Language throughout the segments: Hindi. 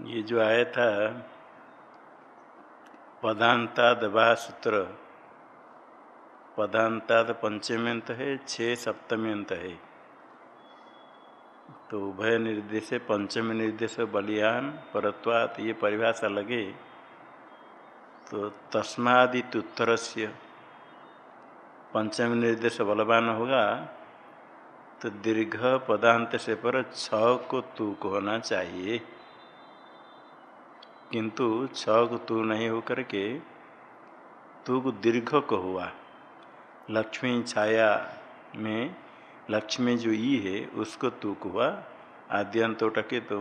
ये जो आया था पदांताद वा सूत्र पदांताद पंचमी अंत है छः सप्तमी अंत है। तो उभय निर्देश पंचमी निर्देश, बलियान, परत्वात, ये परिभाषा लगे। तो तस्मादित उत्तर से पंचमी निर्देश बलवान होगा तो दीर्घ पदांत से पर छ को तू को होना चाहिए। किंतु छ को तू नहीं होकर के तूक दीर्घ को हुआ। लक्ष्मी छाया में, लक्ष्मी जो ई है, उसको तूक हुआ। आद्यंत टके तो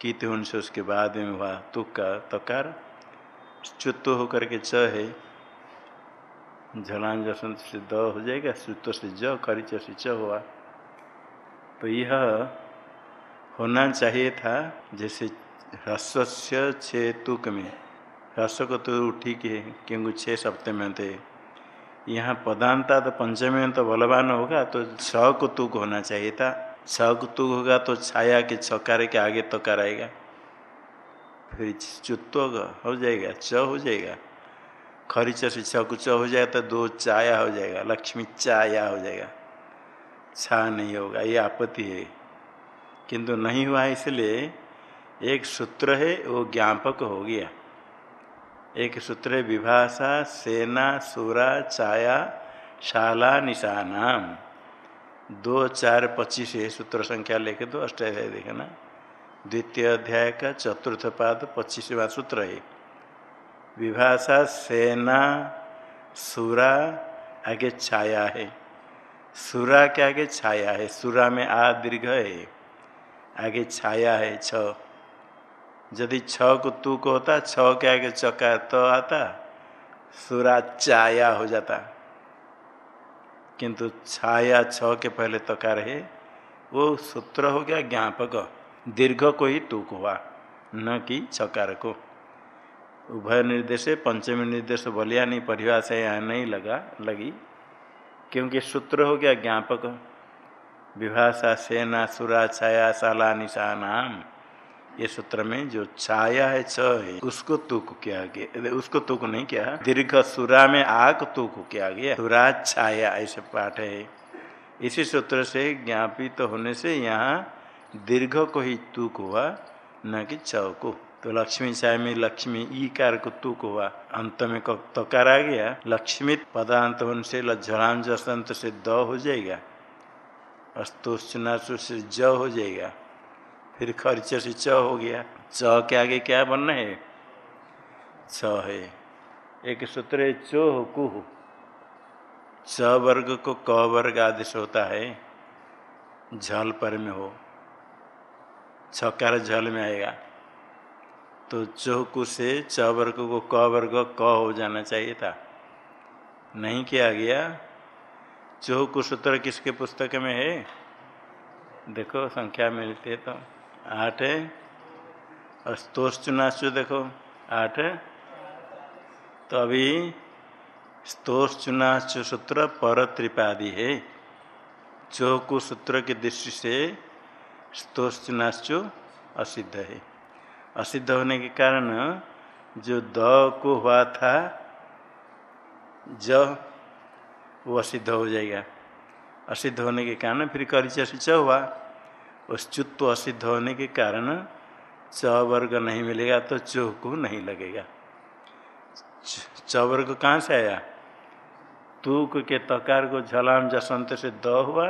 कीत से उसके बाद में हुआ तुक का तकार। चुत्व होकर के च है। झलान जसंत से द हो जाएगा सुत्व से ज खरीच से च हुआ। तो यह होना चाहिए था, जैसे ह्रस्व छे तुक में ह्रस्व को तो ठीक है क्योंकि छः सप्तम में थे यहाँ पदांता तो पंचमी में तो बलवान होगा तो छ को तुक होना चाहिए था। छ को तुक होगा तो छाया के छकार के आगे तो कराएगा। फिर चुत्व हो जाएगा, च हो जाएगा। खरीच से छ को च हो जाएगा तो दो चाया हो जाएगा, लक्ष्मी चाया हो जाएगा। छा नहीं होगा, ये आपत्ति है। किंतु नहीं हुआ इसलिए एक सूत्र है, वो ज्ञापक हो गया। एक सूत्र है, विभाषा, सेना, सूरा, छाया, शाला, निशानाम। दो, चार, पच्चीस है सूत्र संख्या लेके दो, अष्टाध्याय देखना। द्वितीय अध्याय का चतुर्थ पाद, पच्चीसवा सूत्र है। विभाषा, सेना, सूरा, आगे छाया है। सूरा के आगे छाया है। सूरा में आ दीर्घ है। आगे छाया है, छ। यदि छ को तू को होता, छ के आगे चका तो आता, सुरा चाया हो जाता। किंतु छाया छ के पहले तकार है वो सूत्र हो गया ज्ञापक। दीर्घ को ही तूक हुआ, न कि चकार को। उभय निर्देश, पंचमी निर्देश बलिया नहीं, परिभाषा यहाँ नहीं लगा, लगी। क्योंकि सूत्र हो गया ज्ञापक। विभाषा सेना, सुरा, छाया शाला निशानाम ये सूत्र में जो छाया है छ है, उसको तुक किया गया उसको तुक नहीं किया, दीर्घ सुरा में आक तुक किया गया, सुरा छाया, ऐसे पाठ है। इसी सूत्र से ज्ञापित तो होने से यहाँ दीर्घ को ही तुक हुआ, न कि छ को। तो लक्ष्मी छाया में लक्ष्मी ई कार को तुक हुआ। अंत में तकार आ गया, लक्ष्मी पदांत होने से जसंत से द हो जाएगा अस्तुनासु से ज हो जाएगा। फिर खर्च से च हो गया। च के आगे क्या बनना है? छ है। एक सूत्र है, चो कुह च वर्ग को क वर्ग आदेश होता है। झल पर में हो। छकार झल में आएगा। तो चौकु से च वर्ग को क वर्ग क हो जाना चाहिए था। नहीं किया गया। चौकु सूत्र किसके पुस्तक में है? देखो, संख्या मिलती है तो। आठ है और स्तोषचुनाशु देखो, आठ। तो अभी स्तोषचुनाशु सूत्र पर त्रिपादी है। चौकु सूत्र की दृष्टि से स्तोषचुनाशु असिद्ध है। असिद्ध होने के कारण जो द को हुआ था, ज, वो असिद्ध हो जाएगा। असिद्ध होने के कारण फिर करिच हुआ। उस चुत्व असिद्ध होने के कारण च वर्ग नहीं मिलेगा तो चोह को नहीं लगेगा। च वर्ग कहाँ से आया? तूक के तकार को झलाम जसंत से द हुआ,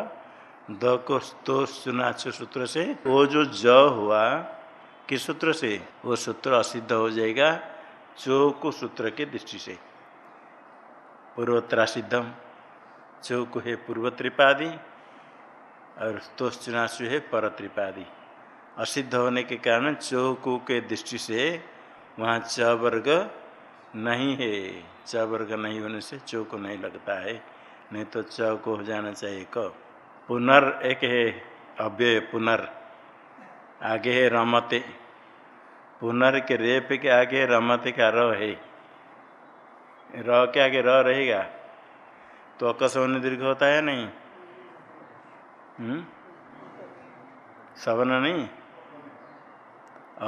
द को तो सुनाच सूत्र से। वो जो ज हुआ, किस सूत्र से? वो सूत्र असिद्ध हो जाएगा चो को सूत्र के दृष्टि से। पूर्वोत्तरा सिद्धम चौक है पूर्व त्रिपादी और स्तोचनाशु है पर त्रिपादी असिद्ध होने के कारण चौकु के दृष्टि से वहाँ च वर्ग नहीं है। च वर्ग नहीं होने से चौक नहीं लगता है। नहीं तो च को हो जाना चाहिए। क। पुनर् एक है अव्यय, पुनर्। आगे है रमते। पुनर् के रेप के आगे रमते का र है। र के आगे र रहेगा? तो अकस्मण दीर्घ होता है नहीं? हम्म? सवन नहीं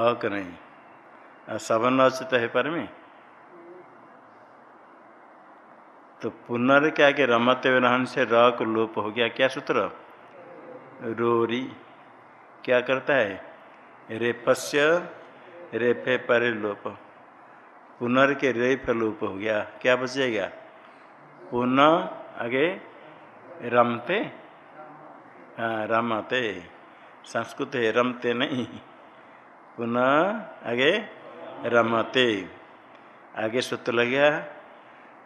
अक नहीं। सवन अचित है पर में तो पुनर् क्या के रमते रहन से र को लोप हो गया, क्या सूत्र? रोरी। क्या करता है? रेपस्य रेफे पर लोप। पुनर् के रेफ लोप हो गया, क्या बचेगा? पुनः आगे रमते रमते, संस्कृत है रमते नहीं। पुनः आगे रमते। आगे सूत्र लग गया।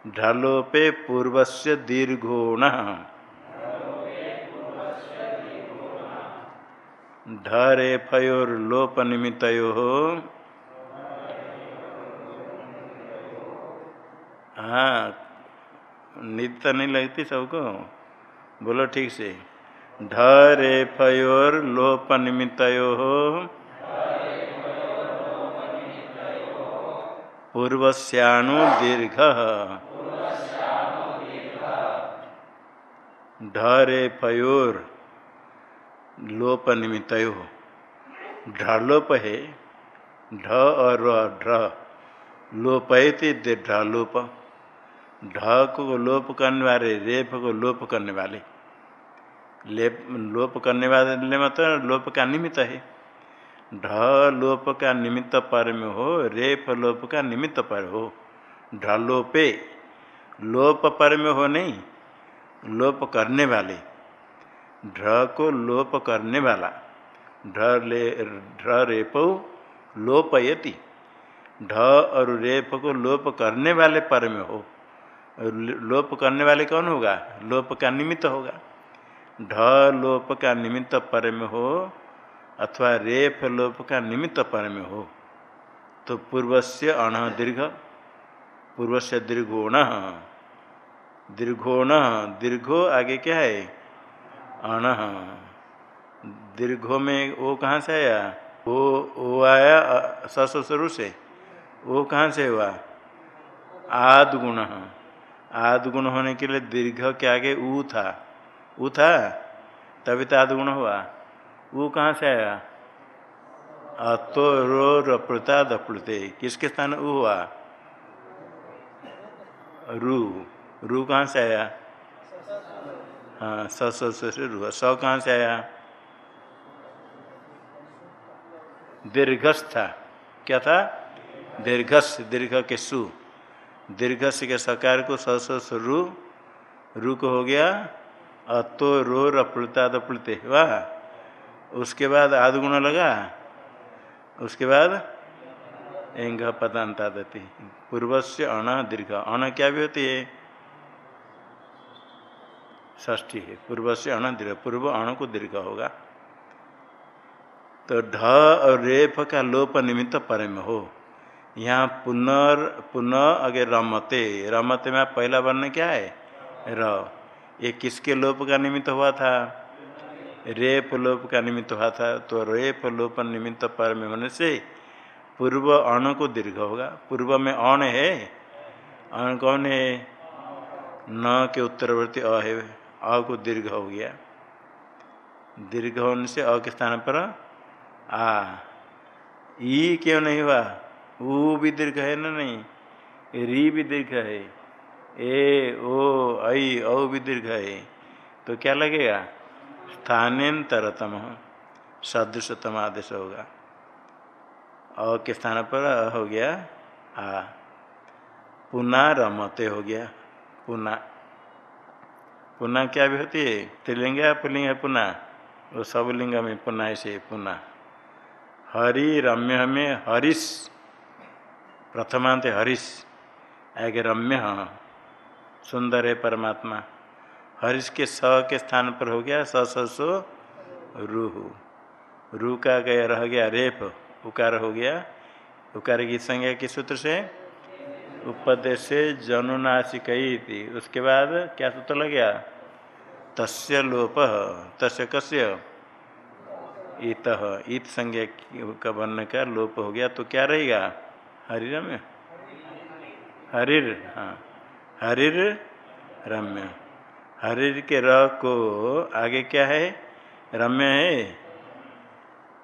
ढलोपे पूर्व से दीर्घोण। ढरे फयोर्लोप निमित्त हाँ नींद तो नहीं लगती सबको। बोलो ठीक से। ढरे फयोर लोप निमित्त पूर्वस्याणु दीर्घ। ढरे फयोर लोप निमित्त ढलोप है। ढ और ढ। लोपयति ढलोप। ढ को लोप करने वाले, रेप को लोप करने वाले। लेप, लोप करने वाले मतलब लोप का निमित्त है। ढ लोप का निमित्त पर में हो रेप लोप का निमित्त पर हो। ढलोपे लोप पर में हो नहीं, लोप करने वाले। ढ को लोप करने वाला। ढ ले, ढ रेप, लोपयति। ढ और रेप को लोप करने वाले पर में हो। लोप करने वाले कौन होगा? लोप का निमित्त होगा। ढ लोप का निमित्त पर में हो अथवा रेफ लोप का निमित्त पर में हो तो पूर्व से अण दीर्घ पूर्व से दीर्घोण। दीर्घोण, दीर्घो आगे क्या है? अण। दीर्घो में वो कहाँ से आया? वो ओ आया ससुरु से। वो कहाँ से हुआ? आद गुण आद गुण होने के लिए दीर्घ के आगे ऊ था। ऊ था, तभी तो आद गुण हुआ। ऊ कहाँ से आया? अतो रो रपृता दपृते किसके स्थान ऊ हुआ? रू। रू कहाँ से आया? हाँ स से रू स कहाँ से आया? दीर्घस था। क्या था? दीर्घस दीर्घ के सु। दीर्घ से के सकार को स रु रु को हो गया अतो रो रप्लुता दप्लुते वाह उसके बाद आध गुण लगा? उसके बाद एंग पदांता दती पूर्व से अण, दीर्घ। अण क्या भी होती है? ष्ठी है। पूर्व से अण, दीर्घ। पूर्व अण को दीर्घ होगा। तो ढ और रेफ का लोप निमित्त परम हो। यहाँ पुनर् पुनः अगे रमते। रमते में पहला वर्ण क्या है? र। ये किसके लोप का निमित्त हुआ था? रेप लोप का निमित्त हुआ था। तो रेप लोप निमित्त पर में होने से पूर्व अण को दीर्घ होगा। पूर्व में अण है। अण कौन है? न के उत्तरवर्ती अ है। अ को दीर्घ हो गया। दीर्घ होने से अ के स्थान पर आ। ई क्यों नहीं हुआ? ऊ भी दीर्घ है ना नहीं? री भी दीर्घ है। ए, ओ आई औ भी दीर्घ है। तो क्या लगेगा? स्थानांतरतम, सदृशतम आदेश होगा। अ के स्थान पर हो गया? आ पुनः रमते हो गया। पुनः पुनः क्या भी होती है? त्रिलिंग, पुलिंग है पुनः। वो सब लिंग में पुनः ऐसे पुनः। हरि रम्य में हरिश प्रथमांत हरीश आगे रम्य सुंदर है परमात्मा। हरिश के स के स्थान पर हो गया, स, सो रूह रू। का गया, रह गया, रेप, उकार हो गया। उकार की संज्ञा किस सूत्र से? उपदेश से जनुनाशिक उसके बाद क्या सूत्र लग गया? तस्य लोप। तस्य कस्य? इत। इत संज्ञा का वर्ण का लोप हो गया तो क्या रहेगा? हरि रम्य हरिर हाँ। हरिर रम्य। हरिर के र को आगे क्या है? रम्य है?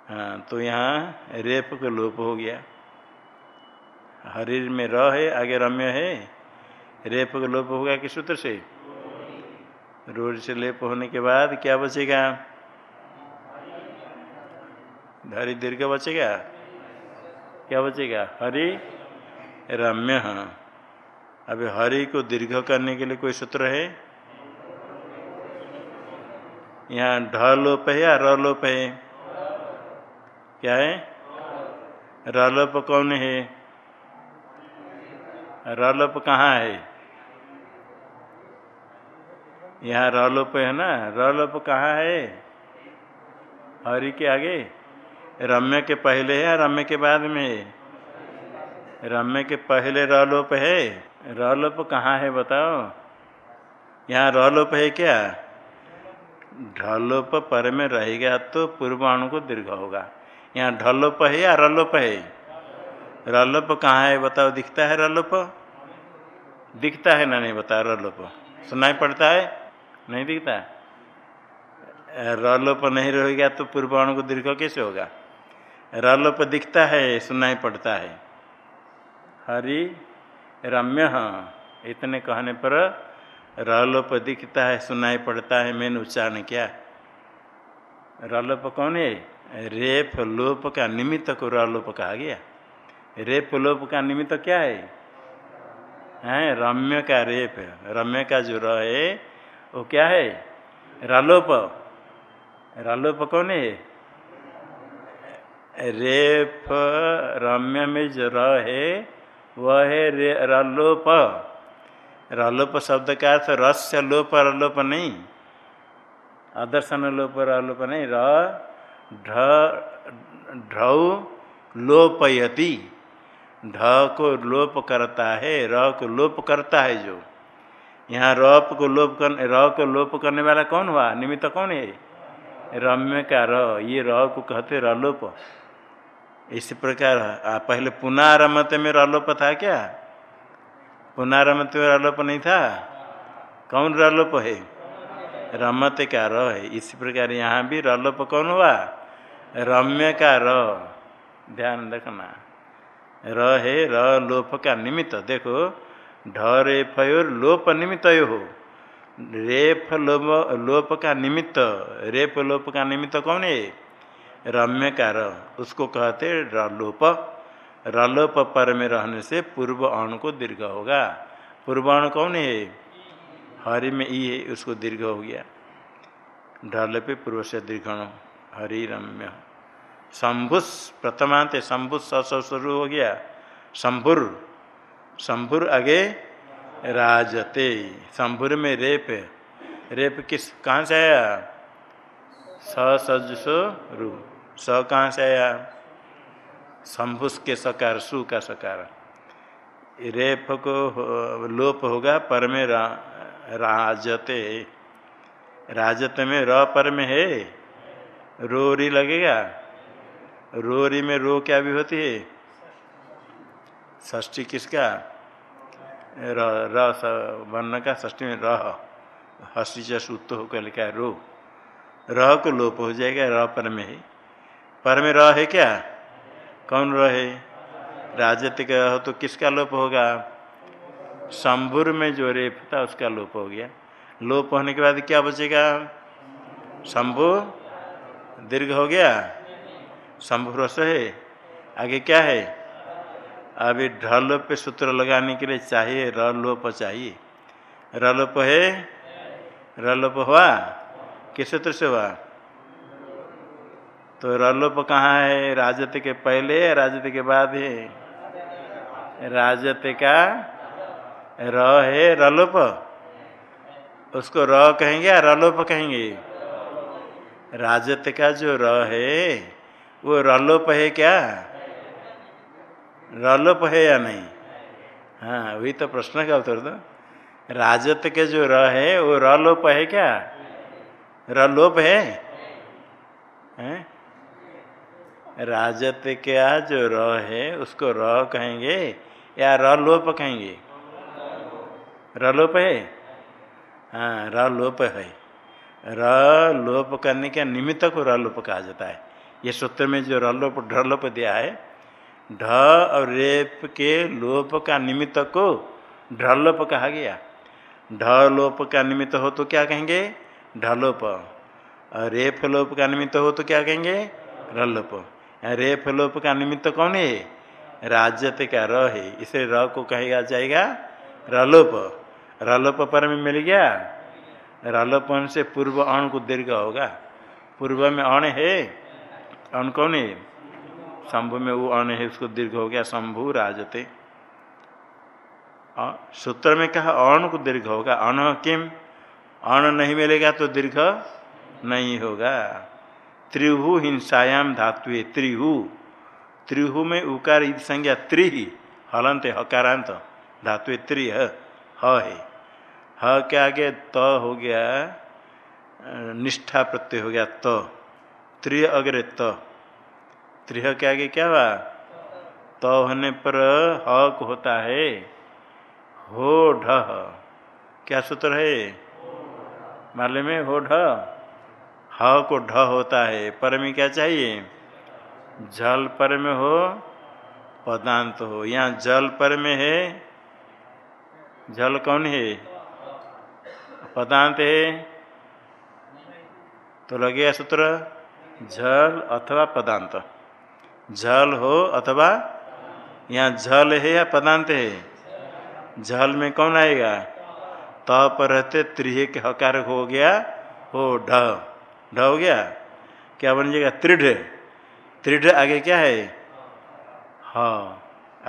हाँ तो यहाँ रेप को लोप हो गया। हरिर में र है, आगे रम्य है। रेप को लोप होगा किस सूत्र से? रोड से लेप होने के बाद क्या बचेगा? हरि दीर्घ बचेगा? क्या बचेगा? हरि रम्य। हाँ अभी हरि को दीर्घ करने के लिए कोई सूत्र है? यहाँ ढ लोप है या र लोप है? क्या है? र लोप कौन है? र लोप कहाँ है? यहाँ र लोप है ना? र लोप कहाँ है? हरि के आगे? रम्य के पहले है या रम्य के बाद में है? रम्य के पहले रलोप है। रलोप कहाँ है बताओ? यहाँ रलोप है क्या? ढलोप पर में रहेगा तो पूर्वाणु को दीर्घ होगा। यहाँ ढलोप है या रलोप है? रलोप कहाँ है बताओ, दिखता है रलोप? दिखता है ना नहीं बताओ रलोप। सुनाई पड़ता है? नहीं दिखता? रलोप नहीं रहेगा तो पूर्वाणु को दीर्घ कैसे होगा? रलोप दिखता है, सुनाई पड़ता है। हरि रम्य। इतने कहने पर रलोप दिखता है, सुनाई पड़ता है, मैंने उच्चारण किया। रलोप कौन है? रेप लोप का निमित्त को रलोप कहा गया। रेप लोप का निमित्त क्या है? हैं, रम्य का रेप। रम्य का जो र है, वो क्या है? रालोप। रालोप कौन है? रेप, रम्य में जो र है वह है रलोप। रलोप शब्द का अर्थ रस्य लोप, रलोप नहीं। अदर्शन लोप, रलोप नहीं। र लोपयति। ढ को लोप करता है, र को लोप करता है जो। यहाँ रप को लोप कर र को लोप करने वाला कौन हुआ? निमित्त कौन है? रम्य का र। ये र को कहते रलोप। इसी प्रकार पहले पुनारमत में रलोप था क्या? पुनारमत में रलोप नहीं था? कौन रलोप है? रमत का र है। इसी प्रकार यहाँ भी रलोप कौन हुआ? रम्य का र। ध्यान रखना। र है, र लोप का निमित्त। देखो, ढ, रे रेफ लोप निमित्त हो। रेफ लोप लोप का निमित्त। रेप लोप का निमित्त कौन है? रम्य का र उसको कहते रलोप। रलोप पर में रहने से पूर्व अणु को दीर्घ होगा। पूर्व अणु कौन है? हरि में ई है, उसको दीर्घ हो गया। ढल पे पूर्व से दीर्घण हरि रम्य। शंभुस, प्रथमांत शंभुस शुरू हो गया। शंभुर शंभुर आगे राजते। शंभुर में रेप रेप किस, कहाँ से आया? सजसो रू। स कहाँ से आया शंभुस के सकार सु का सकार। रेप को लोप होगा पर में रा, राजते। राजत में र पर में है। रोरी लगेगा। रोरी में रो क्या भी होती है? ष्टी किसका? र वर्ण का ष्टी में रह। हस्ती से होकर लिखा है रो। रह को लोप हो जाएगा र पर में है। पर में रह है क्या? कौन रह राजत्य हो तो किसका लोप होगा? शंभुर में जो रेप था उसका लोप हो गया। लोप होने के बाद क्या बचेगा? शंभु? दीर्घ हो गया? शंभु रस है? आगे क्या है? अभी ढलोप पे सूत्र लगाने के लिए चाहिए रलोप चाहिए। रलोप है? रलोप हुआ? किस सूत्र से हुआ? तो रलोप कहाँ है? राजत के पहले राजत के बाद है? राजत का र है रलोप। उसको र कहेंगे या रलोप कहेंगे? राजत का जो र है, वो रलोप है क्या? रलोप है या नहीं? हाँ वही तो प्रश्न का उत्तर दो राजत के जो र है, वो रलोप है क्या? रलोप है? हैं? राजत का जो र है, उसको र कहेंगे, या रलोप कहेंगे? र लोप है? हाँ र लोप है। र लोप करने के निमित्त को रलोप कहा जाता है। ये सूत्र में जो रलोप ढलोप दिया है, ढ और रेप के लोप का निमित्त को ढलोप कहा गया। ढ लोप का निमित्त हो तो क्या कहेंगे? ढलोप और रेप लोप का निमित्त हो तो क्या कहेंगे? रलोप रेप लोप का निमित्त तो कौन है? राज्यत का र है। इसे र को कहेगा, जाएगा, रलोप। रलोप पर में मिल गया। रलोपन से पूर्व अण को दीर्घ होगा। पूर्व में अण है। अण कौन है? शंभु में वो अण है, उसको दीर्घ हो गया। शंभु राजते। सूत्र में कहा, अण को दीर्घ होगा। अण किम? अण नहीं मिलेगा तो दीर्घ नहीं होगा। त्रिहु हिंसायाम धातु त्रिहु। त्रिहु में उकार संज्ञा त्रि हलंत हकारांत धातु त्रि ह, है ह। के आगे त तो हो गया निष्ठा प्रत्यय हो गया त। त्रि अग्रे त। त्रिह के आगे क्या हुआ? त होने पर हक होता है हो। ढ क्या सूत्र है? माले में हो। ढ ह को ढ होता है, पर में क्या चाहिए? जल पर में हो, पदांत हो। यहाँ जल पर में है, जल कौन है? पदांत है। तो लगेगा सूत्र, जल अथवा पदांत। जल हो अथवा, यहाँ जल है या पदांत है? जल में कौन आएगा? त पर रहते त्रिहे के हकार हो गया, हो ढ। ढ हो गया? क्या बन जाएगा? त्रिढ़। त्रिढ़ आगे क्या है? ह।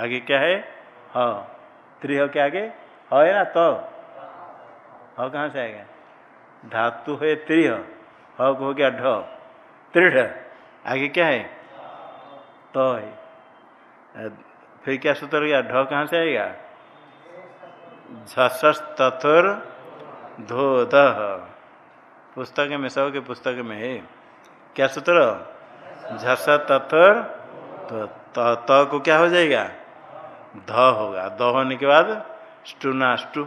आगे क्या है? ह। त्रिह के आगे? ह है ना? तो। ह कहाँ से आएगा? धातु है त्रिह ह गया ढ। त्रिढ़। आगे क्या है? तो है। फिर क्या सूत्र हो गया? ढ कहाँ से आएगा? झस तथुर धो दह पुस्तक में सब के पुस्तक में, है। क्या सूत्र? झस तथुर तो त त को क्या हो जाएगा? ध होगा। ध होने के बाद स्टूनाष्टु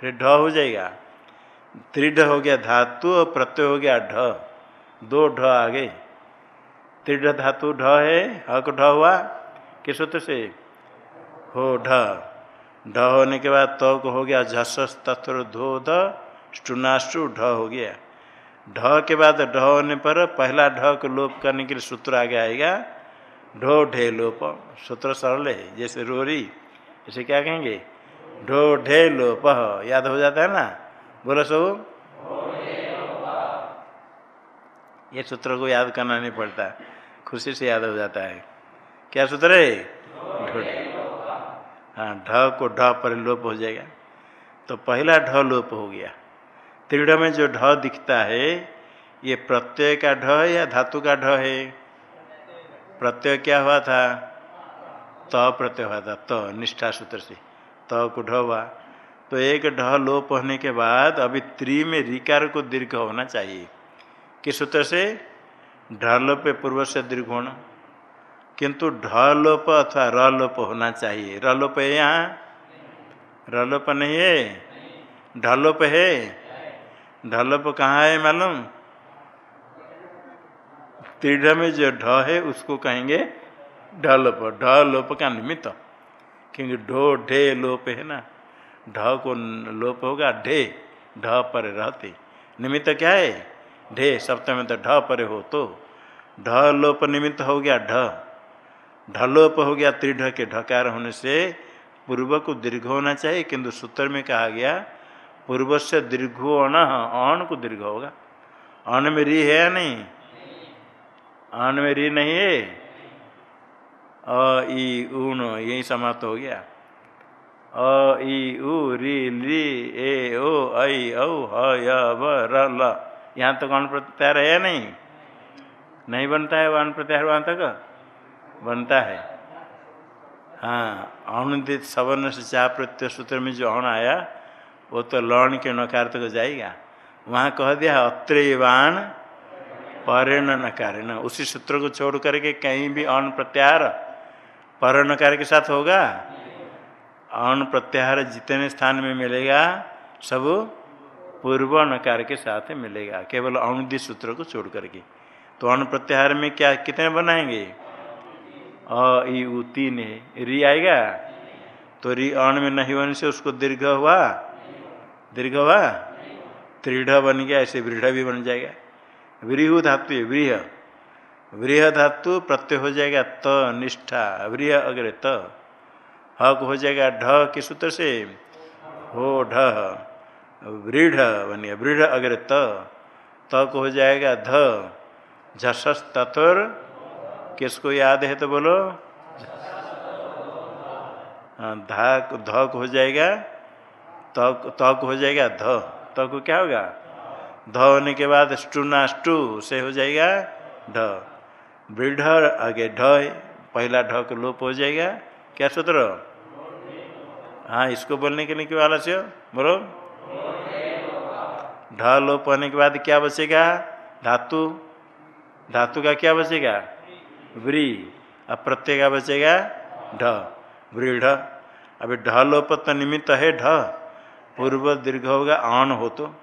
फिर ढ हो जाएगा। त्रिढ़ हो गया धातु और प्रत्यय हो गया ढ। दो ढ आ गए त्रिढ़ धातु ढ है हक ढ हुआ। किस सूत्र से? हो ढ। ढ होने के बाद तो को हो गया झस तथुर, धो ध। स्टूनाष्टु ढ हो गया। ढ के बाद ढ होने पर पहला ढ को लोप करने के लिए सूत्र आगे आएगा। ढो ढे लोप सूत्र सरल है, जैसे रोरी, इसे क्या कहेंगे? ढो ढे लोप, याद हो जाता है ना? बोलो सब। ये सूत्र को याद करना नहीं पड़ता, खुशी से याद हो जाता है। क्या सूत्र है? ढो हाँ ढ को ढ पर लोप हो जाएगा। तो पहला ढ लोप हो गया। त्रिढ़ में जो ढ दिखता है, ये प्रत्यय का ढ है या धातु का ढ है? प्रत्यय क्या हुआ था? त प्रत्यय हुआ था, त, निष्ठा सूत्र से। त को ढ हुआ। तो एक ढ लोप होने के बाद अभी त्रि में रिकार को दीर्घ होना चाहिए। किस सूत्र से? ढलोप पूर्व से दीर्घ होना। किंतु ढलोप अथवा रलोप होना चाहिए। रलोप है यहाँ? रलोप नहीं है? ढलोप है? ढलोप कहाँ है मालूम? त्रिढ़ में जो ढ है, उसको कहेंगे ढलप। ढ लोप का निमित्त। क्योंकि ढो, ढे, लोप है ना। ढ को लोप होगा, ढे, ढ पर रहते। निमित्त क्या है? ढे, सप्तम तो ढ पर हो तो। ढ लोप निमित्त हो गया ढ। ढलोप हो गया त्रिढ़ के ढकार होने से पूर्व को दीर्घ होना चाहिए। किंतु सूत्र में कहा गया पूर्व से दीर्घो अण अण को दीर्घ होगा। अण में री है या नहीं? अण में री नहीं है? अ, ई ऊन यही समाप्त हो गया। अ, ई, उ, री, ली, ए, ओ, ऐ, औ, ह र, ल। यहाँ तक अण प्रत्यार है या नहीं? नहीं बनता है अण प्रत्यार वहाँ तक? बनता है। हाँ अनुदित सवर्ण से चाह प्रत्यय सूत्र में जो अण आया वो तो लौण के नकार तक जाएगा। वहाँ कह दिया, अत्रेवाण परेण नकार न उसी सूत्र को छोड़ करके कहीं भी अण प्रत्याहार पर नकार के साथ होगा। अन प्रत्याहार जितने स्थान में मिलेगा, सब पूर्व नकार के साथ मिलेगा। केवल अनुदित सूत्र को छोड़ करके। तो अण प्रत्याहार में क्या, कितने बनाएँगे? अ ई तीन है। री आएगा? तो री अण में नहीं होने से उसको दीर्घ हुआ। दीर्घ हुआ? त्रीढ़ बन गया, ऐसे वृढ़ भी बन जाएगा। व्रीहु धातु है व्रीह व्रीह धातु प्रत्यय हो जाएगा त, निष्ठा। वृह अग्र त। हक हो जाएगा ढ के सूत्र से? हो ढ। वृढ़ गया, वृढ़ अग्र त। तक हो जाएगा ध। झसस तथुर किसको याद है तो बोलो? हाँ धाक धक हो जाएगा तक तक हो जाएगा ध। तक क्या होगा? ध होने के बाद स्टूना स्टू से हो जाएगा ढ वृढ़ आगे ढ, पहला ढ को लोप हो जाएगा। क्या सूत्र? हाँ इसको बोलने के लिए क्यों आलस्य? बोलो। ढ लोप होने के बाद क्या बचेगा? धातु। धातु का क्या बचेगा? व्री। अब प्रत्यय का बचेगा ढ। वृढ़ अभी ढ लोप तो निमित्त है ढ। पूर्व दीर्घ होगा आन हो तो।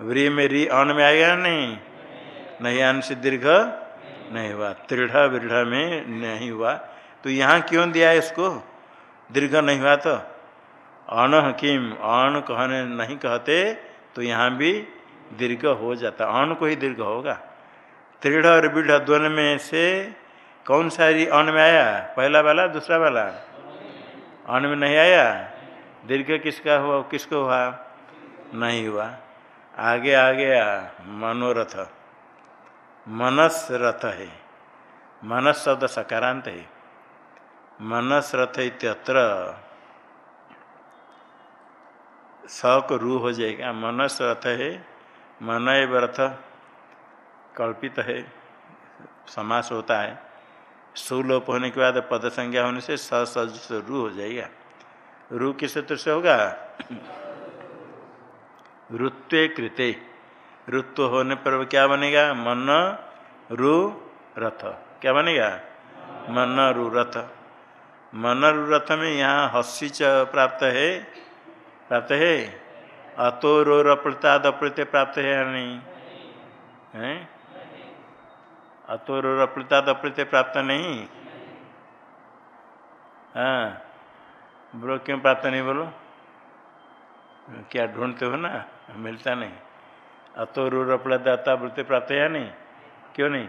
व्री में री अण में आएगा नहीं? नहीं, आन से दीर्घ नहीं हुआ। त्रिढ़ वृढ़ में नहीं हुआ। तो यहाँ क्यों दिया इसको? दीर्घ नहीं हुआ तो। अण किम अण कहने नहीं कहते तो यहाँ भी दीर्घ हो जाता। अण को ही दीर्घ होगा। त्रिढ़ और बीढ़ दोनों में से कौन सा री अण में आया? पहला वाला, दूसरा वाला? अण में नहीं आया? दीर्घ किसका हुआ, किसको हुआ? नहीं हुआ। आगे आ गया मनोरथ। मनस रथ है। मनस शब्द सकारांत है। मनस रथ इत्यत्र स को रू हो जाएगा। मनस रथ है। मन एव रथ कल्पित है। समास होता है। सुलोप होने के बाद पद संज्ञा होने से स सज रू हो जाएगा। रू किस सूत्र से होगा? ऋत्व कृते। ऋत्व होने पर क्या बनेगा? मन, रु, रथ। क्या बनेगा? मन, रु, रथ। मन, रु, रथ में यहाँ हसी च प्राप्त है। प्राप्त है? अतो, रो रप्रताद अप्रत्य प्राप्त है या नहीं? है? अतो, रो रप्रताद अप्रत्य प्राप्त नहीं? हाँ। बोलो, क्यों प्राप्त नहीं बोलो? क्या ढूंढते हो ना? मिलता नहीं। अतो रू रपड़ा दाता वृत्ति प्राप्त या नहीं? क्यों नहीं?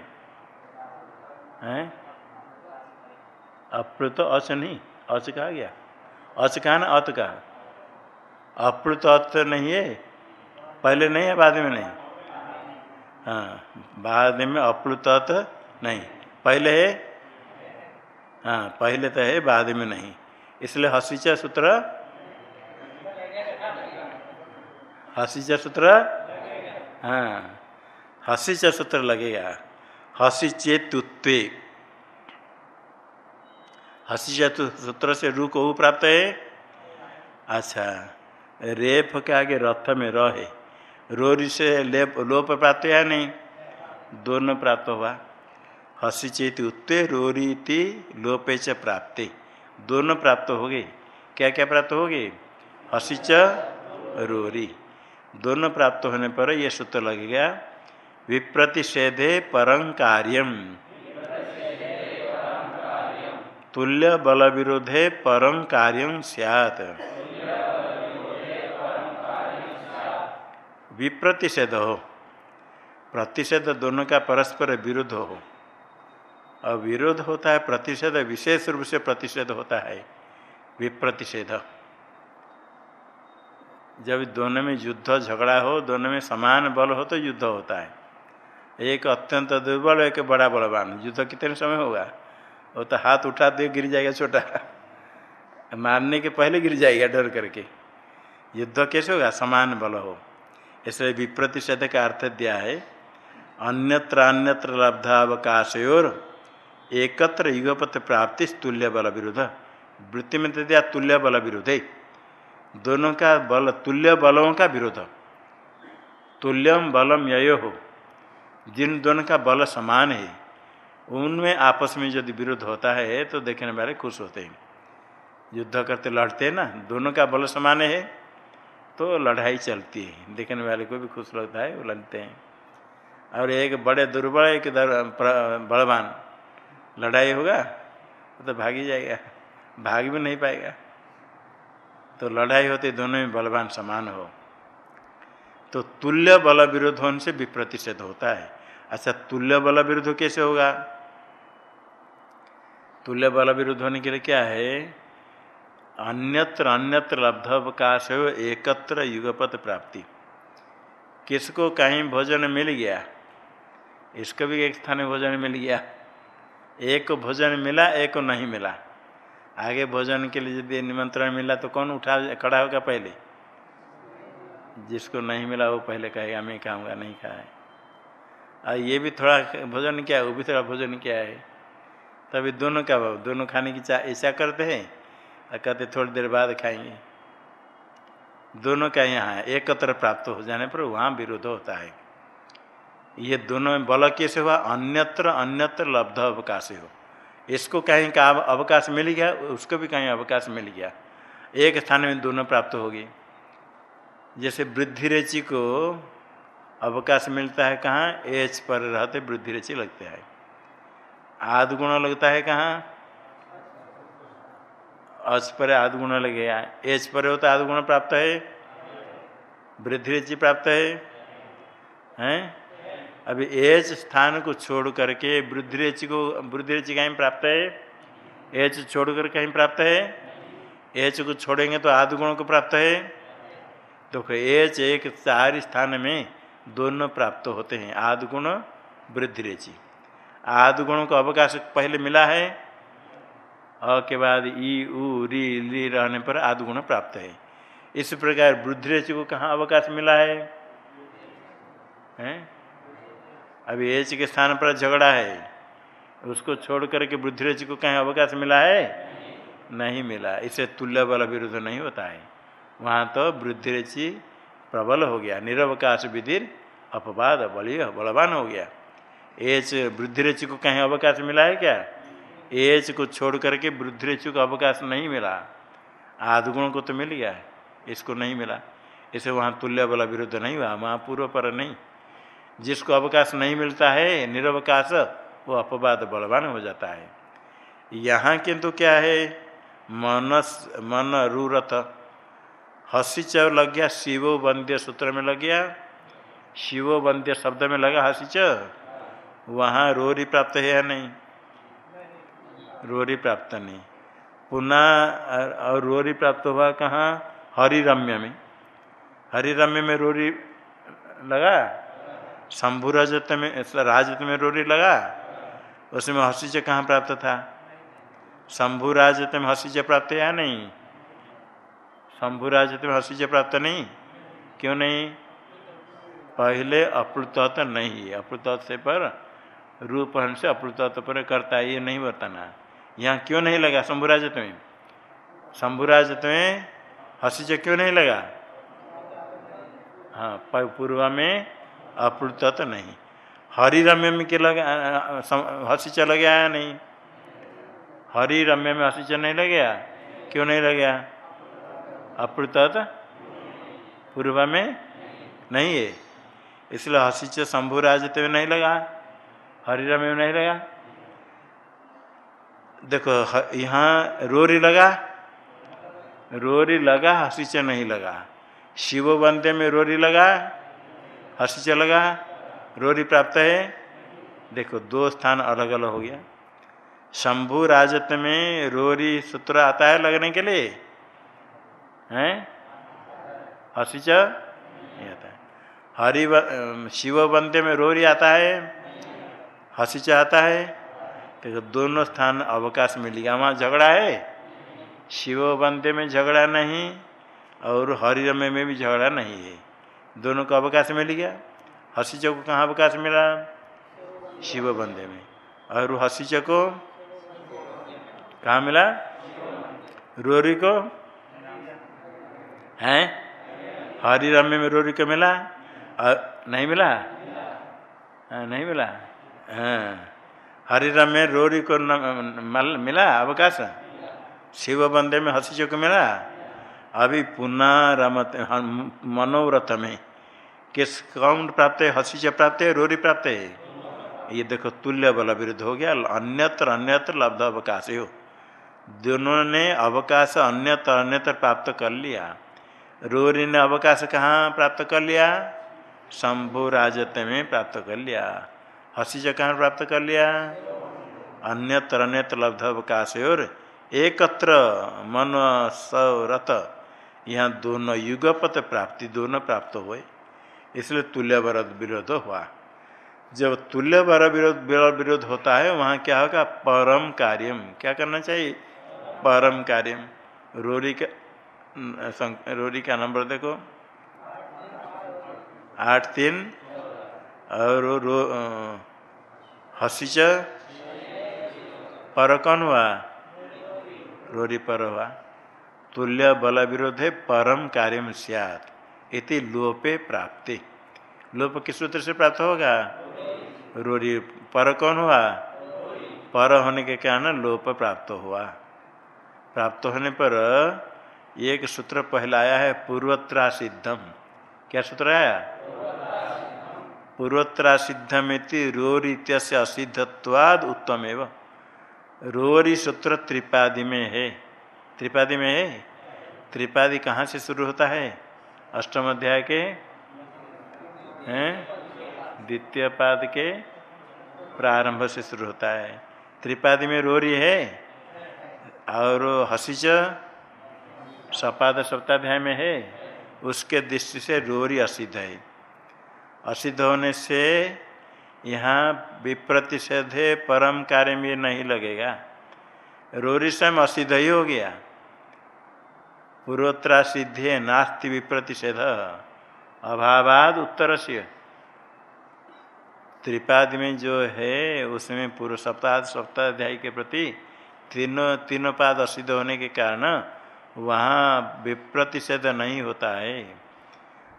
है? अप्लुत अच नहीं अच कहा गया? अच कहा ना, अत कहा? अप्लुत अत नहीं है, पहले नहीं है, बाद में नहीं? हाँ बाद में अप्लुत अत नहीं। पहले है? हाँ पहले तो है, बाद में नहीं। इसलिए हसीचा सूत्र हसीचा सूत्र हाँ हसीचा सूत्र लगेगा। हसी चेतुत्वे हसीचा सूत्र से रू को प्राप्त है? अच्छा रेप के आगे रथ में रहे रोरी से लेप लोप प्राप्त है नहीं? दोनों प्राप्त हुआ। हसी चेत उत्ते रोरीति लोपे च प्राप्ति। दोनों प्राप्त हो गए क्या क्या प्राप्त हो गए हसी च रोरी। दोनों प्राप्त होने पर यह सूत्र लगेगा विप्रतिषेधे परं कार्यम तुल्य बल विरोधे परं कार्यम सियात। विप्रतिषेध। हो प्रतिषेध दोनों का परस्पर विरुद्ध हो। और विरोध होता है, प्रतिषेध, विशेष रूप से प्रतिषेध होता है, विप्रतिषेध। जब दोनों में युद्ध, झगड़ा हो, दोनों में समान बल हो तो युद्ध होता है। एक अत्यंत दुर्बल, एक बड़ा बलवान। युद्ध कितने समय होगा? वो तो हाथ उठा दे, गिर जाएगा छोटा। मारने के पहले गिर जाएगा डर करके। युद्ध कैसे होगा? समान बल हो। इसलिए विप्रतिषेध का अर्थ दिया है, अन्यत्र अन्यत्र लब्धावकाशयोर एकत्र युगपथ प्राप्ति तुल्य बल विरोध वृत्ति में दिया तुल्य बल विरुद्ध। है दोनों का बल तुल्य बलों का विरोध तुल्यम बलम यो हो जिन दोनों का बल समान है, उनमें आपस में यदि विरोध होता है तो देखने वाले खुश होते हैं। युद्ध करते लड़ते हैं ना, दोनों का बल समान है तो लड़ाई चलती है। देखने वाले को भी खुश लगता है, वो लड़ते हैं। और एक बड़े दुर्बल, एक बलवान। लड़ाई होगा तो भाग ही जाएगा, भाग भी नहीं पाएगा। तो लड़ाई होती दोनों में बलवान समान हो। तो तुल्य बल विरोध होने से विप्रतिषेध होता है। अच्छा तुल्य बल विरुद्ध कैसे होगा? तुल्य बल विरुद्ध होने के लिए क्या है? अन्यत्र अन्यत्र लब्ध अवकाश हो, एकत्र युगपत प्राप्ति। किसको कहीं भोजन मिल गया? इसको भी एक स्थान में भोजन मिल गया। एक को भोजन मिला, एक को नहीं मिला। आगे भोजन के लिए यदि निमंत्रण मिला तो कौन उठा, खड़ा होगा पहले? जिसको नहीं मिला, वो पहले कहेगा, मैं खाऊँगा, नहीं खाए। और ये भी थोड़ा भोजन क्या है वो भी थोड़ा भोजन क्या है? तभी दोनों का भाव, दोनों खाने की चाह ऐसा करते हैं और कहते, थोड़ी देर बाद खाएँगे। दोनों का यहाँ एकत्र प्राप्त हो जाने पर वहाँ विरोध होता है। ये दोनों में बल कैसे हुआ? अन्यत्र अन्यत्र लब्ध अवकाश हो इसको कहीं का अवकाश मिल गया, उसको भी कहीं अवकाश मिल गया। एक स्थान में दोनों प्राप्त होगी जैसे वृद्धि रेचि को अवकाश मिलता है कहाँ? एच पर रहते वृद्धि रेचि लगते हैं। आद गुण लगता है कहाँ? अच पर आद गुण लगेगा एच पर होता आद गुण प्राप्त है? वृद्धि रेचि प्राप्त है? हैं? अभी एच स्थान को छोड़ करके वृद्धि रेचि को वृद्धि रेचि कहीं प्राप्त है? एच छोड़ कर कहीं प्राप्त है? एच को छोड़ेंगे तो आदि गुण को प्राप्त है? तो एच एक चार स्थान में दोनों प्राप्त होते हैं, आदि गुण वृद्धि रेचि आदि गुण को अवकाश पहले मिला है, अ के बाद ई उ, री, ली रहने पर आदि गुण प्राप्त है। इस प्रकार वृद्धि रेचि को कहाँ अवकाश मिला है? हैं? अभी एच के स्थान पर झगड़ा है, उसको छोड़ करके वृद्धि रेचि को कहीं अवकाश मिला है? नहीं मिला। इसे तुल्य बल विरुद्ध नहीं होता है। वहाँ तो वृद्धि रेचि प्रबल हो गया, निरवकाश विधि अपवाद बलिय बलवान हो गया। एच वृद्धि रेचि को कहीं अवकाश मिला है क्या? एच को छोड़ करके वृद्धि रेचि को अवकाश नहीं मिला। आधगुण को तो मिल गया, इसको नहीं मिला। इसे वहाँ तुल्य बल विरुद्ध नहीं हुआ वहाँ पूर्व पर नहीं। जिसको अवकाश नहीं मिलता है, निरवकाश, वो अपवाद बलवान हो जाता है। यहाँ किंतु क्या है? मनस, मन रूरथ हसी च लग गया, शिवो वंद्य सूत्र में लग गया। शिवो वंद्य शब्द में लगा हसी च वहाँ रोरी प्राप्त है या नहीं? रोरी प्राप्त नहीं। पुनः और रोरी प्राप्त हुआ कहाँ? हरिरम्य में। हरिरम्य में रोरी लगा? शंभु रजत में राजत में रोरी लगा? उसमें हसीच कहाँ प्राप्त था? शंभु राजत में हसीच प्राप्त है या नहीं? शंभु राजत में हसीच प्राप्त नहीं? क्यों नहीं? पहले अप्लुत नहीं अप्लुत से पर रूप से अप्लुत पर करता है, ये नहीं बताना। यहाँ क्यों नहीं लगा शंभु राजत में? शंभु राजत में हसीच क्यों नहीं लगा? हाँ पूर्वा में अप्लुत तो नहीं। हरि रम्य में क्या लगा हसी चल गया या नहीं। हरि रम्य में हसी चल नहीं लग गया क्यों नहीं लग गया अप्लुत पूर्व में नहीं है। इसलिए हसीच शंभु राजते में नहीं लगा, हरि रम्य में नहीं लगा। देखो, यहाँ रोरी लगा रोरी लगा हसीच नहीं लगा। शिव बंदे में रोरी लगा हर्ष चलेगा रोरी प्राप्त है। देखो, दो स्थान अलग अलग हो गया। शंभु राजत में रोरी सूत्र आता है लगने के लिए। हैं? हसीच आता है। हरि शिव बंदे में रोरी आता है हसीच आता है। देखो, दोनों स्थान अवकाश मिल गया वहाँ झगड़ा है। शिव बंदे में झगड़ा नहीं, और हरिरमय में भी झगड़ा नहीं है। दोनों को अवकाश मिल गया। हसी को कहाँ अवकाश मिला? शिव बंदे में। और हसी को कहाँ मिला? रोरी को। हैं? हरि रम्य में रोरी को मिला। और नहीं मिला? नहीं मिला। हाँ। रम्य रोरी को न, मिला अवकाश? शिव बंदे में हसी को मिला। अभी पुनः रमत मनोव्रत में। किस कौन प्राप्त है? हसी से प्राप्त है, रोरी प्राप्त है? ये देखो, तुल्य बल विरुद्ध हो गया, अन्यत्र अन्यत्र लब्ध अवकाश हो। दोनों ने अवकाश अन्यत्र अन्यत्र प्राप्त कर लिया। रोरी ने अवकाश कहाँ प्राप्त कर लिया? शंभु राजत्व में प्राप्त कर लिया। हसी से कहाँ प्राप्त कर लिया? अन्यत्र अन्यत्र लब्ध अवकाश और एकत्र मन सौरथ, यहाँ दोनों युगपत प्राप्ति, दोनों प्राप्त हुए। इसलिए तुल्य वरद विरोध हुआ। जब तुल्य वर विरोध विरोध होता है, वहाँ क्या होगा? परम कार्यम। क्या करना चाहिए? परम कार्यम। रोरी का रोरी का नंबर देखो। आठ, तीन। और रो हसीच पर कौन हुआ? रोरी पर हुआ। तुल्य बल विरोध है, परम कार्यम सियात। इति लोपे प्राप्ति। लोप किस सूत्र से प्राप्त होगा? रोरी। पर कौन हुआ? पर होने के कारण लोप प्राप्त हुआ। प्राप्त होने पर एक सूत्र पहला आया है पूर्वत्रा सिद्धम क्या सूत्र आया? पूर्वत्रा सिद्धमिति रोरीत्य से असिद्धत्वाद उत्तम एवं रोरी सूत्र त्रिपादी में है। त्रिपादी में है? त्रिपादी कहाँ से शुरू होता है? अष्टम अध्याय के, हैं? द्वितीय पाद के प्रारंभ से शुरू होता है। त्रिपादी में रोरी है और हसीच सपाद सप्ताध्याय में है। उसके दृष्टि से रोरी असिद्ध है। असिद्ध होने से यहाँ विप्रतिषेध परम कार्य में नहीं लगेगा। रोरी स्वयं असिद्ध ही हो गया। पूर्वोत्तरा सिद्धि नास्ति विप्रतिषेध। अभावाद उत्तर से त्रिपाद में जो है, उसमें पूर्व सप्ताह अध्याय के प्रति तीनों तीनों पाद असिद्ध होने के कारण वहाँ विप्रतिषेध नहीं होता है।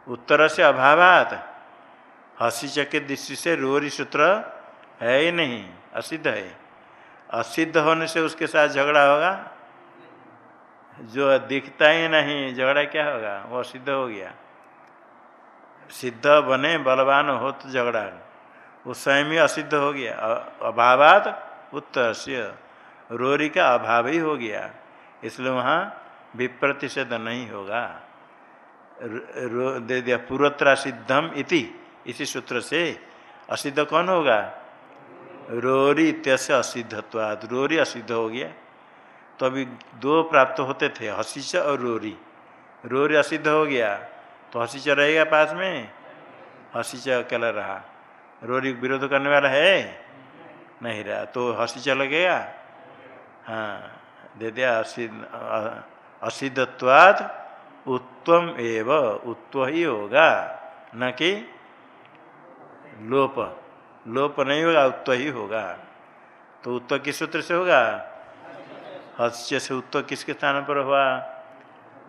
उत्तर से अभावात। हसी के दृष्टि से रोरी सूत्र है ही नहीं, असिद्ध है। असिद्ध होने से उसके साथ झगड़ा होगा? जो दिखता ही नहीं, झगड़ा क्या होगा? वो सिद्ध हो गया। सिद्ध बने, बलवान हो तो झगड़ा। वो स्वयं ही असिद्ध हो गया। अभावात उत्तर से रोरी का अभाव ही हो गया। इसलिए वहाँ विप्रतिषेध नहीं होगा। दे दिया पूर्वत्रा सिद्धम इति। इसी सूत्र से असिद्ध कौन होगा? रोरी इत्यस्य असिद्धत्वाद रोरी असिद्ध हो गया। तो अभी दो प्राप्त होते थे, हसीच और रोरी। रोरी असिद्ध हो गया तो हसीच रहेगा पास में? हसीच अकेला रहा। रोरी विरोध करने वाला है? नहीं रहा तो हसीच लगेगा हाँ दे दिया असिद्धत्वाद उत्तम एव उत्व ही होगा। न कि लोप। लोप नहीं होगा उत्व ही होगा। तो उत्व किस सूत्र से होगा? हस्य से उत्तर किसके स्थान पर हुआ?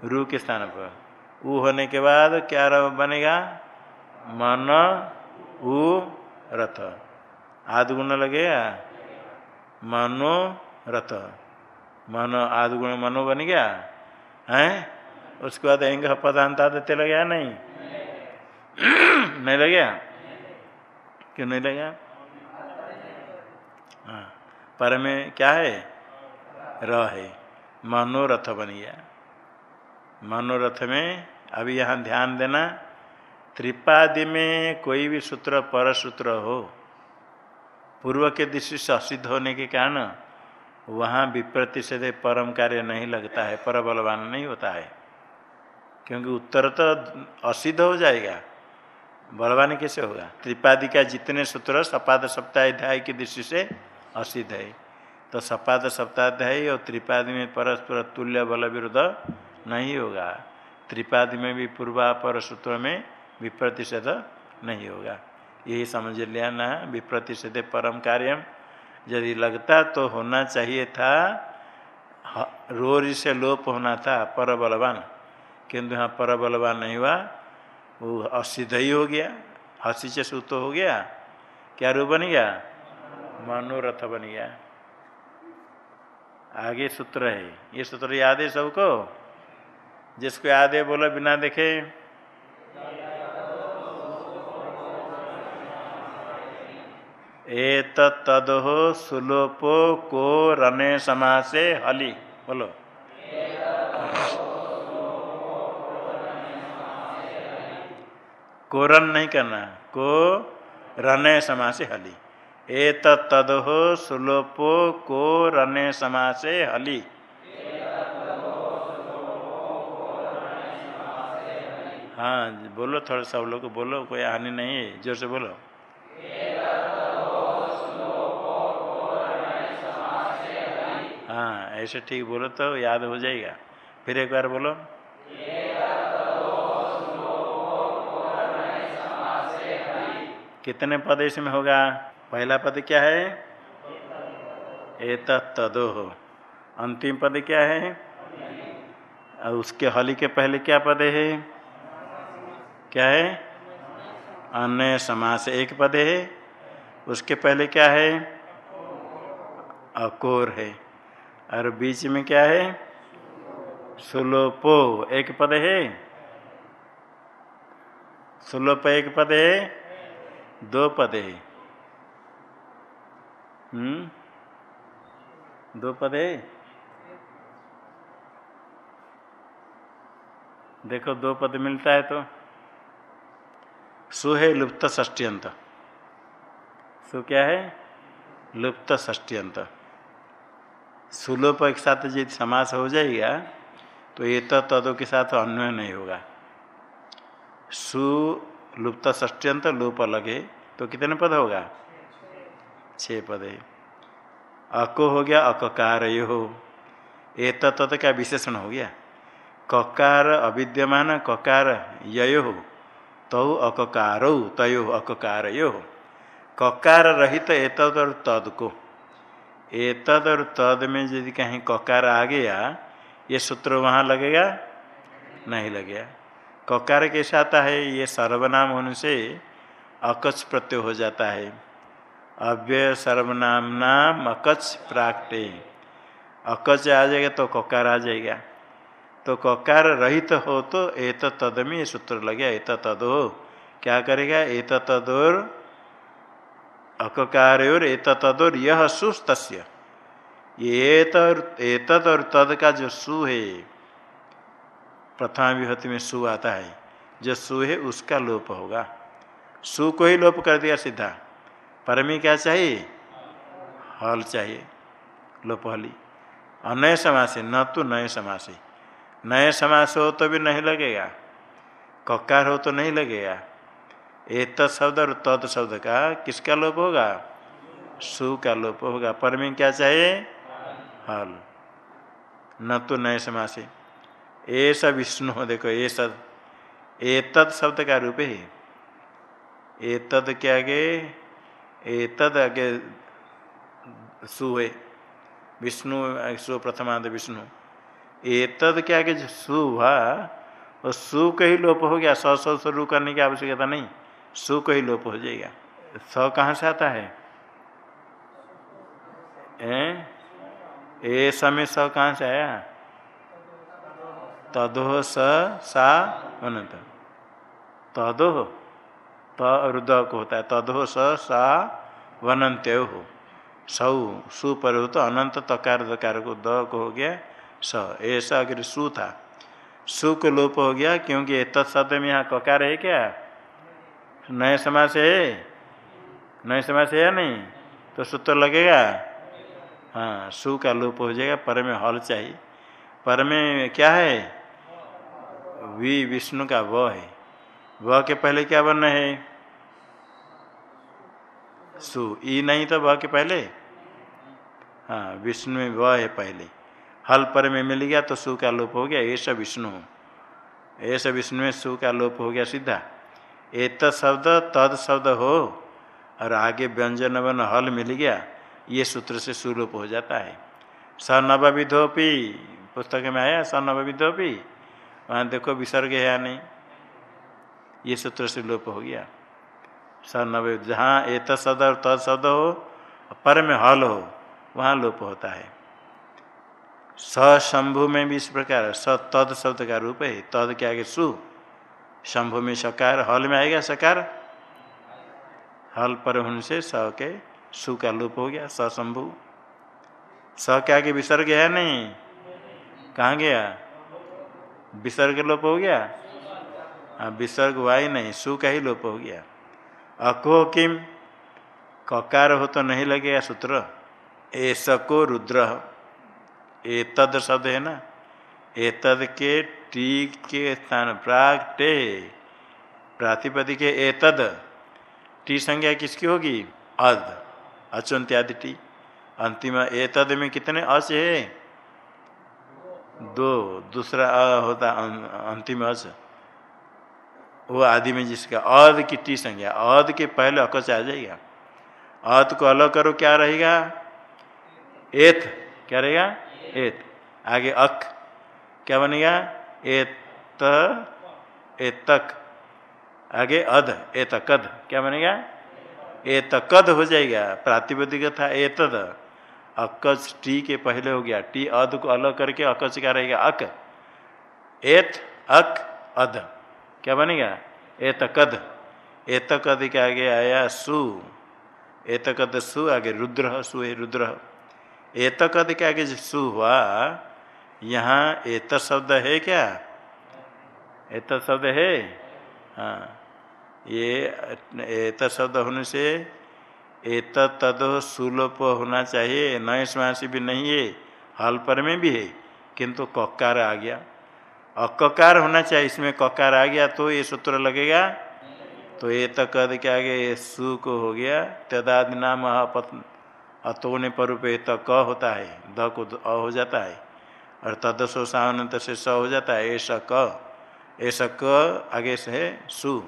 रू के स्थान पर ऊ होने के बाद क्या बनेगा? मन उ रथ। आदि गुण लगेगा मनो, रथ। मन, आदि गुण मनो बन गया? है? उसके बाद एंग पदांता देते लगे नहीं? नहीं लगे क्यों नहीं लगे? हाँ। पर में क्या है? र है। मनोरथ बन गया मनोरथ में अभी यहाँ ध्यान देना, त्रिपादी में कोई भी सूत्र पर सूत्र हो, पूर्व के दृष्टि से असिद्ध होने के कारण वहाँ विप्रतिषेध परम कार्य नहीं लगता है पर बलवान नहीं होता है। क्योंकि उत्तर तो असिद्ध हो जाएगा। बलवान कैसे होगा? त्रिपादी का जितने सूत्र, सपाद सप्ताह, अध्याय की दृष्टि से असिद्ध है। तो सपाद सप्ताध्याय और त्रिपादी में परस्पर तुल्य बल विरुद्ध नहीं होगा। त्रिपादी में भी पूर्वापर सूत्र में विप्रतिषेध नहीं होगा। यही समझ लिया ना विप्रतिषेध परम कार्यम। यदि लगता तो होना चाहिए था रोरी से लोप होना था पर बलवान किंतु यहाँ पर बलवान नहीं हुआ, वो असिद्ध ही हो गया, हसी से सूत हो गया। क्या रूप बन गया? मनोरथ बन गया। आगे सूत्र है। ये सूत्र याद है सबको? जिसको याद है बोलो, बिना देखे। एत तदहो सुलोपो को रने समासे हली। बोलो। कोरन नहीं करना। को रने समासे हली। एत तदो सुलोपो को रने समासे हली। हाँ बोलो थोड़ा सब लोग बोलो, कोई हानि नहीं है, ज़ोर से बोलो। हाँ ऐसे ठीक बोलो तो याद हो जाएगा। फिर एक बार बोलो। कितने पद इसमें होगा? पहला पद क्या है? एत तदो। हो अंतिम पद क्या है? और उसके हली के पहले क्या पद है? क्या है? अन्य समास एक पद है। उसके पहले क्या है? अकोर है। और बीच में क्या है? सुलोपो एक पद है। सुलोप एक पद है। दो पद है। हम्म? दो पद? देखो, दो पद मिलता है तो। सु है लुप्त ष्टियंत सु क्या है? लुप्त ष्टियंत सुलोप के साथ यदि समास हो जाएगा तो ये तो तदों के साथ अन्वय नहीं होगा। सु लुप्त ष्टियंत लोप अलग है तो कितने पद होगा? छः पद है अको हो गया अककार हो ए तत्व का विशेषण हो गया। ककार अविद्यमान, ककार यो हो तौ अककारो, तयो अककार यो ककार रहित एतद और तद को। एतद और तद में यदि कहीं ककार आ गया, ये सूत्र वहाँ लगेगा? नहीं लगेगा। ककार कैसे आता है, ये सर्वनाम होने से अकच प्रत्यय हो जाता है। अव्यय सर्वनाम नाम अकच प्राक्टे अकच आ जाएगा तो ककार आ जाएगा। तो ककार रहित हो तो एत तद में सूत्र लगे, एत तद। हो क्या करेगा? एत तदोर अककार और एत तदोर यह सुस्त ये एत और तद का जो सु है, प्रथमा विभूति में सु आता है। जो सु है उसका लोप होगा। सु को ही लोप कर दिया सीधा। पर में क्या चाहिए? हल चाहिए। लोप हली अनय समास, न तो नए समास। नए समास हो तो भी नहीं लगेगा। ककार हो तो नहीं लगेगा। एत शब्द और तद शब्द का किसका लोप होगा? सु का लोप होगा। पर में क्या चाहिए? हल। न तो नए समास। ऐसा विष्णु देखो ये सब। एतद शब्द का रूप ही। है एतद के आगे? एतद आगे सु विष्णु सु प्रथमांत विष्णु। एतद के आगे सु हुआ और सु का ही लोप हो गया। सौ सौ शुरू करने की आवश्यकता नहीं। सु का ही लोप हो जाएगा। स कहाँ से आता है? ए समय स कहाँ से आया? तदो स सा अनंत। तदो त और द को होता है, तदो स, सा, वनंत्य हो। सौ, सु पर हो तो अनंत, तकार, दकार को द को हो गया स। ऐसा अगर सु था, सु को लोप हो गया क्योंकि तत्शब्द में यहाँ ककार है क्या? नए समास है? नए समास है या नहीं? तो सूत्र लगेगा? हाँ सु का लोप हो जाएगा, पर में हल चाहिए। पर में क्या है? वी, विष्णु का व है। व के पहले क्या वर्ण है? सु, ई नहीं तो व के पहले? हाँ विष्णु में व है पहले। हल पर में मिल गया तो सु का लोप हो गया ऐसा विष्णु। ऐसा विष्णु में सु का लोप हो गया सीधा। एत शब्द, तद शब्द हो, और आगे व्यंजन वन हल मिल गया, ये सूत्र से सुलोप हो जाता है। स नवविधोपी पुस्तक में आया स नवविधोपी वहाँ देखो विसर्ग है या नहीं? ये सूत्र से लोप हो गया। स नवे, जहाँ ए तद और तद हो, पर में हल हो, वहाँ लोप होता है। स शंभु में भी इस प्रकार स तद शब्द का रूप है। तद के आगे सु। शंभु में सकार, हल में आएगा सकार। हल पर होने से स के सु का लोप हो गया, स क्या के विसर्ग है नहीं? कहाँ गया? विसर्ग लोप हो गया? विसर्ग ही नहीं सु का ही लोप हो गया। अको किम? ककार हो तो नहीं लगेगा सूत्र। ऐसको रुद्र। एतद शब्द है ना? एतद के टी के स्थान प्राग टे। प्रातिपदिक एतद टी संज्ञा किसकी होगी? अद। अचुंत्यादि टी। अंतिम एतद में कितने अच है? दो। दूसरा अ होता अं, अंतिम अच। वो आदि में जिसका अध की टी संज्ञा अध के पहले अकच आ जाएगा। अत को अलग करो, क्या रहेगा? एथ क्या रहेगा? एत। आगे अक, क्या बनेगा? एत एतक। आगे अध, एतकद, क्या बनेगा? एतकद हो जाएगा प्रातिपदिक था एतद अकच टी के पहले हो गया, टी अध को अलग करके अकच क्या रहेगा? अक। एत, अक, अध। क्या बनेगा? एतकद। एतकद के आगे आया सु। एतकद सु, आगे रुद्र, सु है रुद्र। एतकद के आगे सु हुआ, यहाँ एत शब्द है क्या? एत शब्द है? हाँ। ये एत शब्द होने से एत तद सुलोप होना चाहिए। नए समास भी नहीं है, हल पर में भी है, किंतु ककार आ गया। अककार होना चाहिए, इसमें ककार आ गया तो ये सूत्र लगेगा। तो ये तक कद के आगे सु को हो गया। तदाद नाम अतोने पर रुपये त क होता है द को अ हो जाता है। और तदसो सावनत से स हो जाता है, ऐसा क। ऐसा क आगे से सु।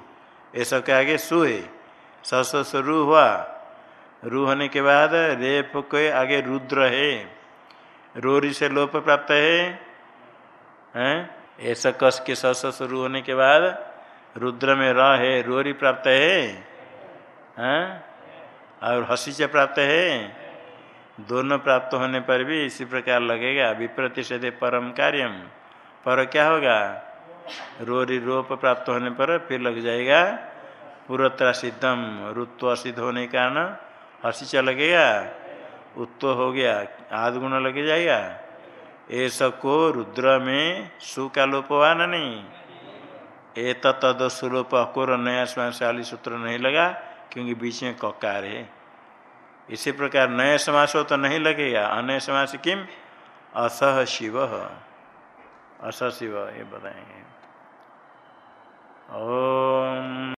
ऐसा के आगे सु है। स, रू हुआ। रू होने के बाद रेप के आगे रुद्र है। रोरी से लोप प्राप्त है। हैं? ऐसा कस के सस शुरू होने के बाद रुद्र में र है, रोरी प्राप्त है? हैं? और हसी से प्राप्त है? दोनों प्राप्त होने पर भी इसी प्रकार लगेगा। विप्रतिषेध परम कार्यम। पर क्या होगा? रोरी रोप प्राप्त होने पर फिर लग जाएगा पूर्वत्र सिद्धम, रुत्व सिद्ध होने के कारण हसी लगेगा। उत्तो हो गया आध गुण लग जाएगा। ऐसा को रुद्र में सु का लोप हुआ ना नहीं। ए तद सुलोप अकोर नया स्वयंशाली सूत्र नहीं लगा, क्योंकि बीच में ककार है। इसी प्रकार नए समास हो तो नहीं लगेगा अनय समास किम? असह शिव। असह शिव, ये बताएँगे। ओम।